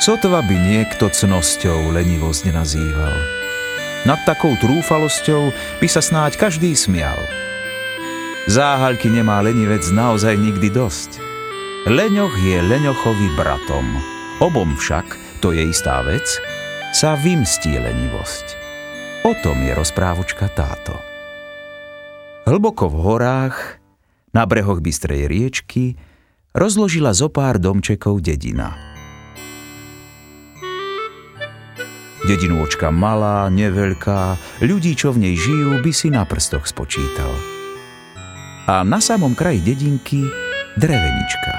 Sotva by niekto cnosťou lenivosť nazýval. Nad takou trúfalosťou by sa snáď každý smial. Záhaľky nemá lenivec naozaj nikdy dosť. Leňoch je leňochovi bratom. Obom však, to je istá vec, sa vymstí lenivosť. O tom je rozprávočka táto. Hlboko v horách, na brehoch bystrej riečky, rozložila zo pár domčekov dedina – Dedinôčka malá, neveľká, ľudí, čo v nej žijú, by si na prstoch spočítal. A na samom kraji dedinky drevenička.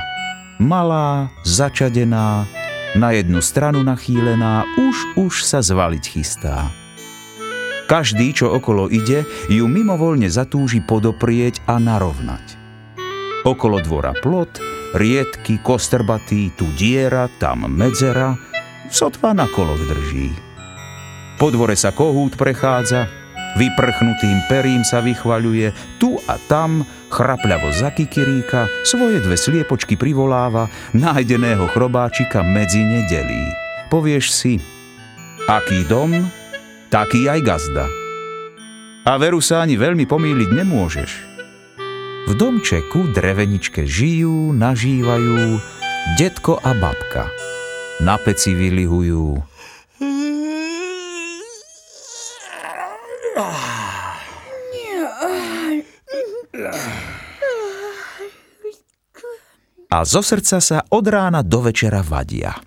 Malá, začadená, na jednu stranu nachýlená, už už sa zvaliť chystá. Každý, čo okolo ide, ju mimovoľne zatúži podoprieť a narovnať. Okolo dvora plot, riedky, kostrbatý, tu diera, tam medzera, sotva na koloch drží. Po dvore sa kohút prechádza, vyprchnutým perím sa vychvaľuje, tu a tam chrapľavo zakikiríka, svoje dve sliepočky privoláva, nájdeného chrobáčika medzi nedelí. Povieš si, aký dom, taký aj gazda. A veru sa ani veľmi pomýliť nemôžeš. V domčeku dreveničke žijú, nažívajú detko a babka. Na peci vylihujú, a zo srdca sa od rána do večera vadia.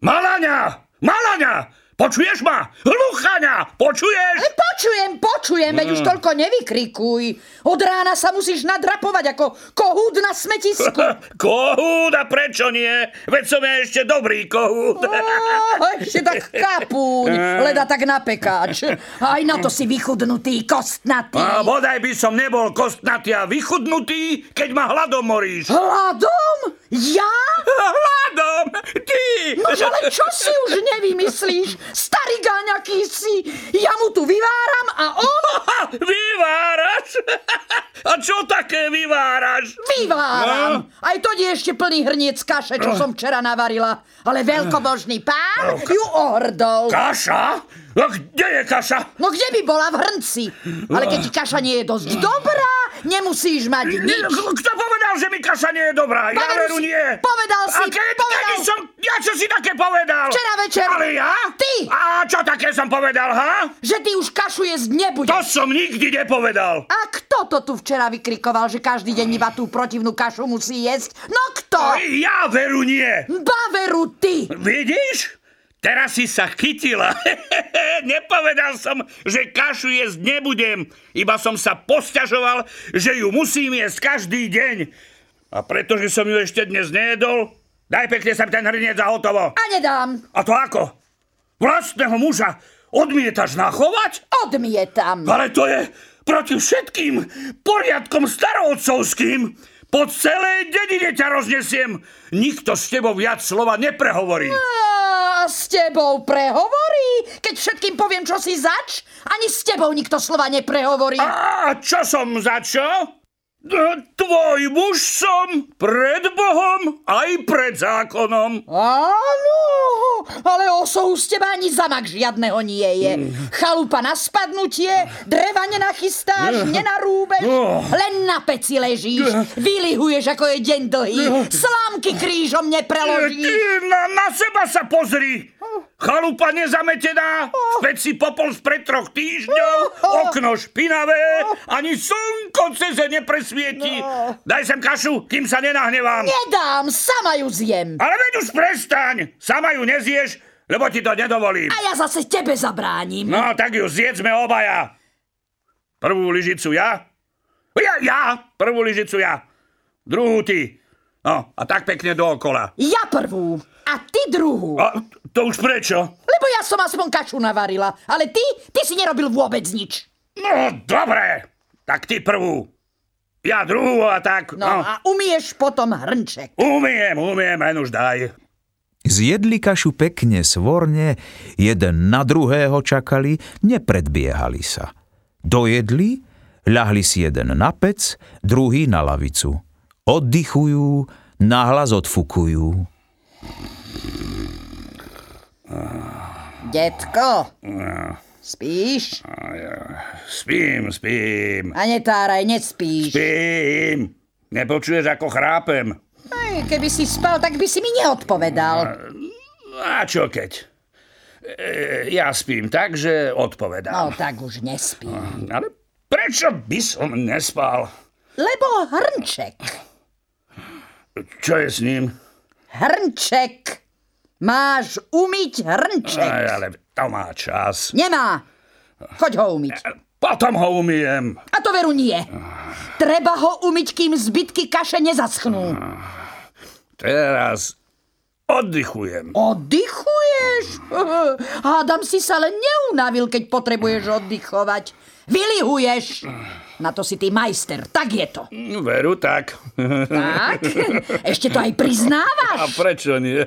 Malania! Malania! Počuješ ma? Hluchaňa! Počuješ? Počujem, počujem, veď už toľko nevykrikuj. Od rána sa musíš nadrapovať ako kohút na smetisku. kohút a prečo nie? Veď som ja ešte dobrý kohút. Oh, ešte tak kapúň, leda tak na pekáč. Aj na to si vychudnutý, kostnatý. A bodaj by som nebol kostnatý a vychudnutý, keď ma hladom moríš. Hladom? Ja? Hladom! Ty! No ale čo si už nevymyslíš? Starý gáňaký si, ja mu tu vyváram a on... Vyváraš? A čo také vyváraš? Vyváram. No? Aj to nie ešte plný hrniec kaše, čo som včera navarila. Ale veľkobožný pán ju ohrdol. Kaša? No kde je kaša? No kde by bola v hrnci? Ale keď kaša nie je dosť dobrá, nemusíš mať nič. Kto povedal, že mi kaša nie je dobrá? Ja veru nie. Povedal si, a keď, povedal. Kedy som, ja čo si také povedal? Včera večer. Ale ja? Ty. A čo také som povedal, ha? Že ty už kašu jesť nebudeš. To som nikdy nepovedal. A kto to tu včera vykrikoval, že každý deň iba tú protivnú kašu musí jesť? No kto? A ja veru nie. Ba veru ty. Vidíš? Teraz si sa chytila. Nepovedal som, že kašu jesť nebudem. Iba som sa posťažoval, že ju musím jesť každý deň. A pretože som ju ešte dnes nejedol, daj pekne sem ten hrniec a hotovo. A nedám. A to ako? Vlastného muža odmietaš nachovať? Odmietam. Ale to je proti všetkým poriadkom starovcovským. Po celej dedine ťa roznesiem. Nikto s tebou viac slova neprehovorí. A s tebou prehovorí? Keď všetkým poviem, čo si zač, ani s tebou nikto slova neprehovorí. A čo som za čo? Tvoj muž som pred Bohom aj pred zákonom. Áno, ale osou z teba ani zamak žiadneho nie je. Chalupa na spadnutie, dreva nenachystáš, mm. nenarúbeš, oh. len na peci ležíš, vylihuješ, ako je deň dlhý, slámky krížom nepreložíš. Na, na seba sa pozri. Chalupa nezametená, v peci popol spred troch týždňov, okno špinavé, ani slnko ceze nepresvieti. Daj sem kašu, kým sa nenahnevám. Nedám, sama ju zjem. Ale veď už prestaň, sama ju nezieš, lebo ti to nedovolím. A ja zase tebe zabránim. No, tak ju zjedzme obaja. Prvú lyžicu ja? Ja, ja, prvú lyžicu ja. Druhú ty. No, a tak pekne dookola. Ja prvú a ty druhú. A to už prečo? Lebo ja som aspoň kašu navarila, ale ty, ty si nerobil vôbec nič. No, dobre, tak ty prvú. Ja druhú a tak. No, no. a umieš potom hrnček. Umiem, umiem, len už daj. Zjedli kašu pekne svorne, jeden na druhého čakali, nepredbiehali sa. Dojedli, ľahli si jeden na pec, druhý na lavicu oddychujú, nahlas odfukujú. Detko, spíš? Spím, spím, A netáraj, nespíš. spím. Nepočuješ, ako chrápem? Aj, keby si spal, tak by si mi neodpovedal. A čo keď? E, ja spím tak, že No odpovedám. tak už nespí. Ale prečo by som nespal? Lebo hrnček. Čo je s ním? Hrnček. Máš umyť hrnček. Aj, ale to má čas. Nemá. Choď ho umyť. Potom ho umiem. A to veru nie. Treba ho umyť, kým zbytky kaše nezaschnú. Teraz oddychujem. Oddychuješ? Hádam si sa len neunavil, keď potrebuješ oddychovať. Vylihuješ. Na to si ty majster, tak je to. Veru tak. Tak? Ešte to aj A priznávaš? prečo nie?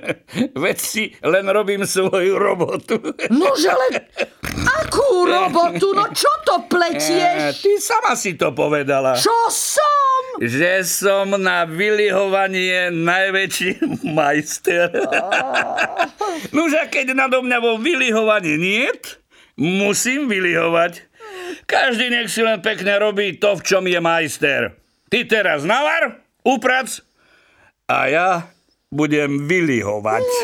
Veď si len robím svoju robotu. Nože len... Akú robotu? No čo to pletieš? Ty sama si to povedala. Čo som? Že som na vylihovanie najväčší majster. Nuž a keď nado mňa vo vylihovaní niet, musím vylihovať. Každý nech si len pekne robí to, v čom je majster. Ty teraz navar, uprac a ja budem vylihovať.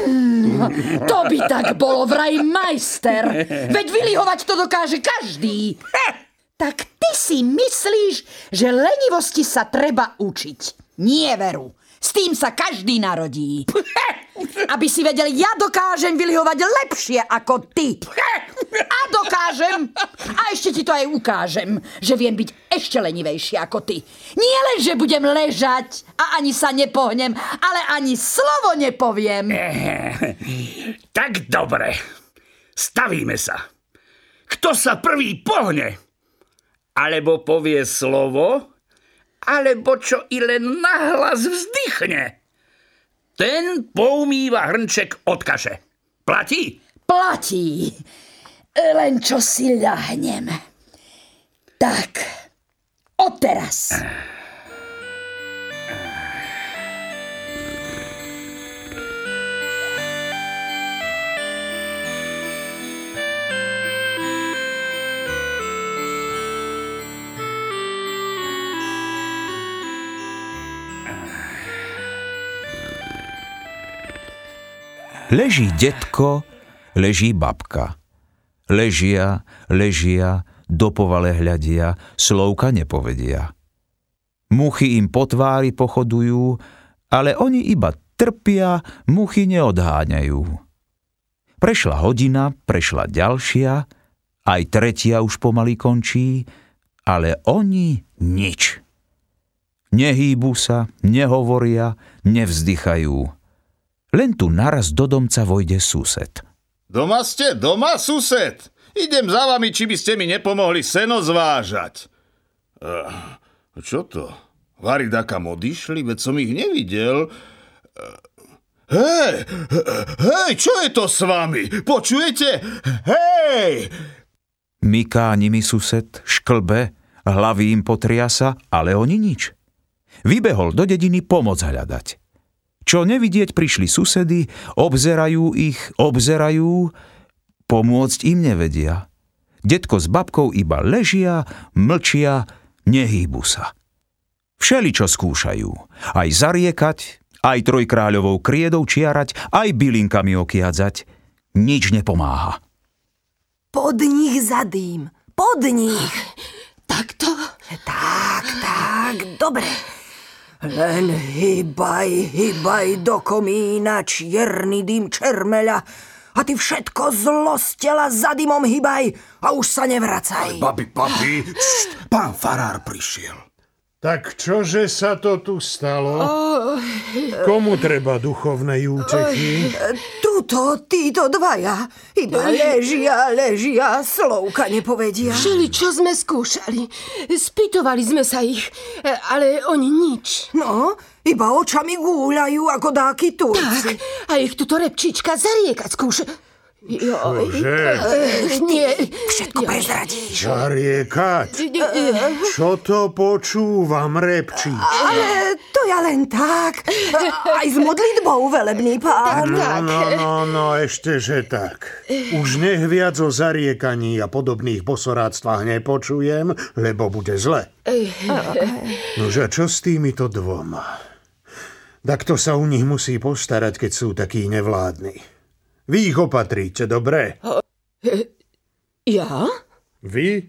To by tak bolo vraj majster. Veď vylihovať to dokáže každý. Tak ty si myslíš, že lenivosti sa treba učiť. Nie veru. S tým sa každý narodí. Aby si vedel, ja dokážem vylihovať lepšie ako ty. A dokážem. A ešte ti to aj ukážem, že viem byť ešte lenivejší ako ty. Nie len, že budem ležať a ani sa nepohnem, ale ani slovo nepoviem. Tak dobre, stavíme sa. Kto sa prvý pohne? Alebo povie slovo, alebo čo i len nahlas vzdychne. Ten poumýva hrnček od kaše. Platí? Platí. Len čo si ľahnem. Tak, odteraz. Leží detko, leží babka. Ležia, ležia, do povale hľadia, slovka nepovedia. Muchy im po tvári pochodujú, ale oni iba trpia, muchy neodháňajú. Prešla hodina, prešla ďalšia, aj tretia už pomaly končí, ale oni nič. Nehýbu sa, nehovoria, nevzdychajú. Len tu naraz do domca vojde sused. Doma ste? Doma, sused? Idem za vami, či by ste mi nepomohli seno zvážať. Uh, čo to? Vari dakam odišli, veď som ich nevidel. Uh, hej, hej, čo je to s vami? Počujete? Hej! Myká nimi sused, šklbe, hlavy im potriasa, ale oni nič. Vybehol do dediny pomoc hľadať. Čo nevidieť prišli susedy, obzerajú ich, obzerajú, pomôcť im nevedia. Detko s babkou iba ležia, mlčia, nehýbu sa. Všeli čo skúšajú, aj zariekať, aj trojkráľovou kriedou čiarať, aj bylinkami okiadzať. Nič nepomáha. Pod nich zadým. Pod nich. Takto? Tak, tak, dobre. Len hybaj, hybaj do komína čierny dym čermeľa a ty všetko zlo z tela za dymom hybaj a už sa nevracaj. Babi, babi, pán farár prišiel. Tak čože sa to tu stalo? Komu treba duchovnej útechy? Tuto, títo dvaja, iba ležia, ležia, slovka nepovedia. Všeli, čo sme skúšali. Spýtovali sme sa ich, ale oni nič. No, iba očami gúľajú ako dáky Tak, turci. a ich tuto repčička zariekať skúša. Čože? Nie. Všetko prezradíš. Zariekať? Čo to počúvam, repčí? Ale to ja len tak. Aj s modlitbou, velebný pán. No, no, no, no, ešte, že tak. Už nech viac o zariekaní a podobných posoráctvách nepočujem, lebo bude zle. Nože, čo s týmito dvoma? Tak to sa u nich musí postarať, keď sú takí nevládni. Vy ich opatríte, dobre? Ja? Vy?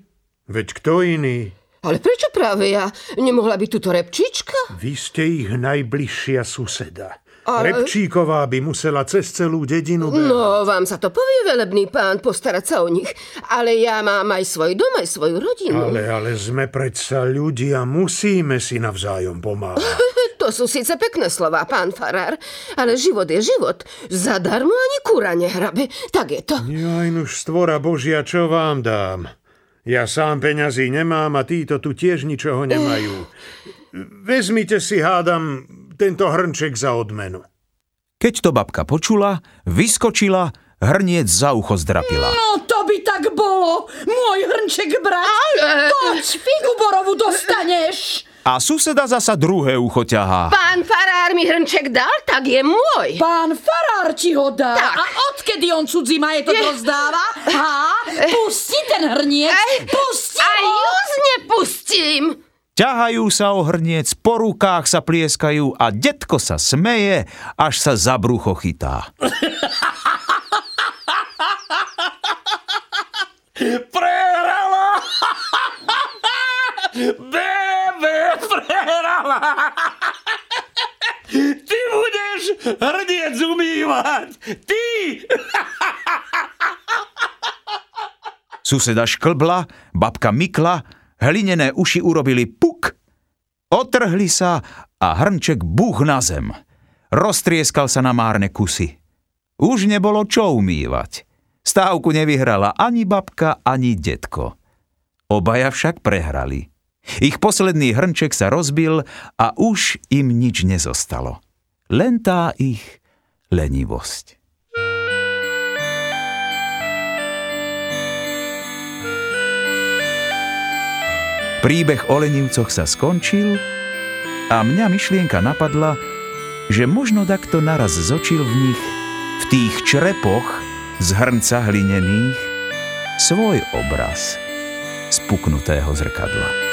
Veď kto iný? Ale prečo práve ja? Nemohla byť tuto repčička? Vy ste ich najbližšia suseda. Ale- Repčíková by musela cez celú dedinu behať. No, vám sa to povie, velebný pán, postarať sa o nich. Ale ja mám aj svoj dom, aj svoju rodinu. Ale, ale sme predsa ľudia, musíme si navzájom pomáhať. To sú síce pekné slová, pán Farár, ale život je život. Zadarmo ani kúra nehrabe. Tak je to. Jaj, nuž stvora Božia, čo vám dám? Ja sám peňazí nemám a títo tu tiež ničoho nemajú. Vezmite si, hádam, tento hrnček za odmenu. Keď to babka počula, vyskočila, hrniec za ucho zdrapila. No to by tak bolo, môj hrnček brat. Poď, figu borovu dostaneš. A suseda zasa druhé ucho ťahá. Pán Farár mi hrnček dal, tak je môj. Pán Farár ti ho dá. Tak. A odkedy on cudzí majetok Je- rozdáva? Há? Pusti ten hrniec. Pusti A ho. just nepustím. Ťahajú sa o hrniec, po rukách sa plieskajú a detko sa smeje, až sa za brucho chytá. Prehrala! Ty budeš hrniec umývať! Ty! Suseda šklbla, babka mykla, hlinené uši urobili puk, otrhli sa a hrnček buch na zem. Roztrieskal sa na márne kusy. Už nebolo čo umývať. Stávku nevyhrala ani babka, ani detko. Obaja však prehrali. Ich posledný hrnček sa rozbil a už im nič nezostalo. Len tá ich lenivosť. Príbeh o lenivcoch sa skončil a mňa myšlienka napadla, že možno takto naraz zočil v nich, v tých črepoch z hrnca hlinených, svoj obraz z puknutého zrkadla.